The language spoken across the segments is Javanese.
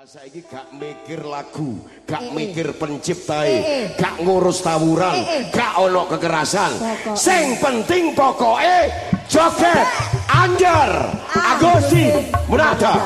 Saiki gak mikir lagu, gak mikir penciptai, gak ngurus tawuran, gak ono kekerasan. Sing penting pokoke joget, anjar, agosi, munada.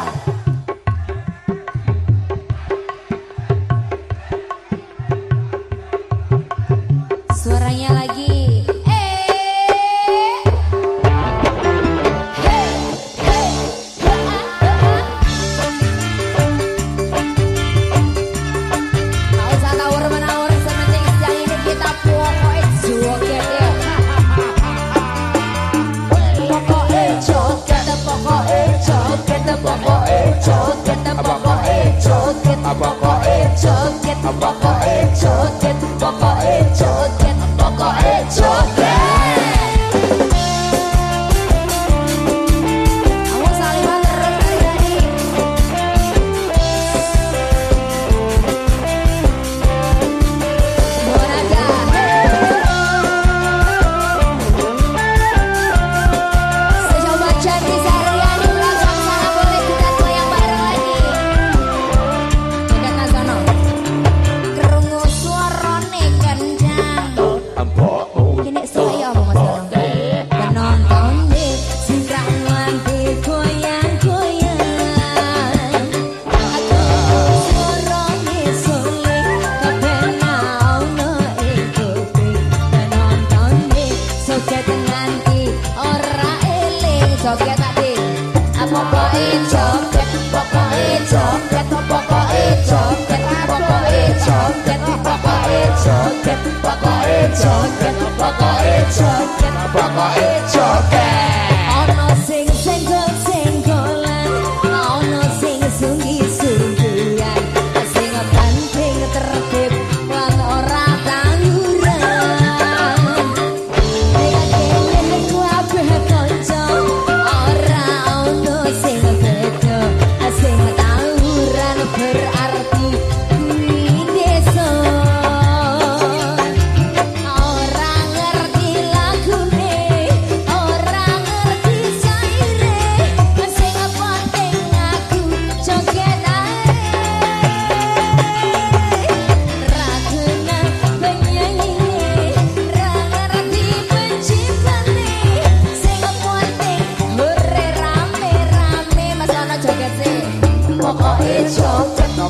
Joget pokoke joget pokoke joget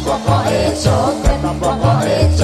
pokoke joget pokoke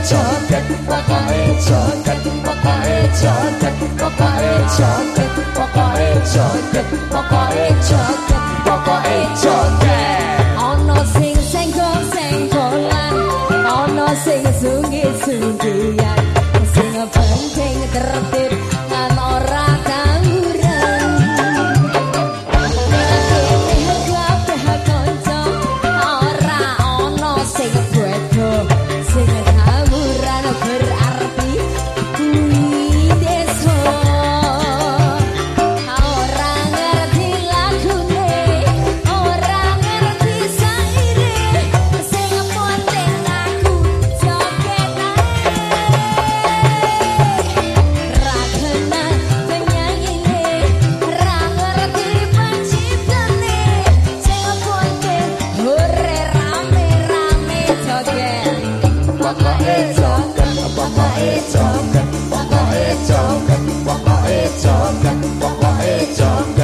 jagat pokoke jagat pokoke jagat pokoke jagat pokoke jagat pokoke jagat pokoke jagat ono sing senggol senggolan ono sing sungi sungian Pokoknya jangan, pokoknya jangan, pokoknya jangan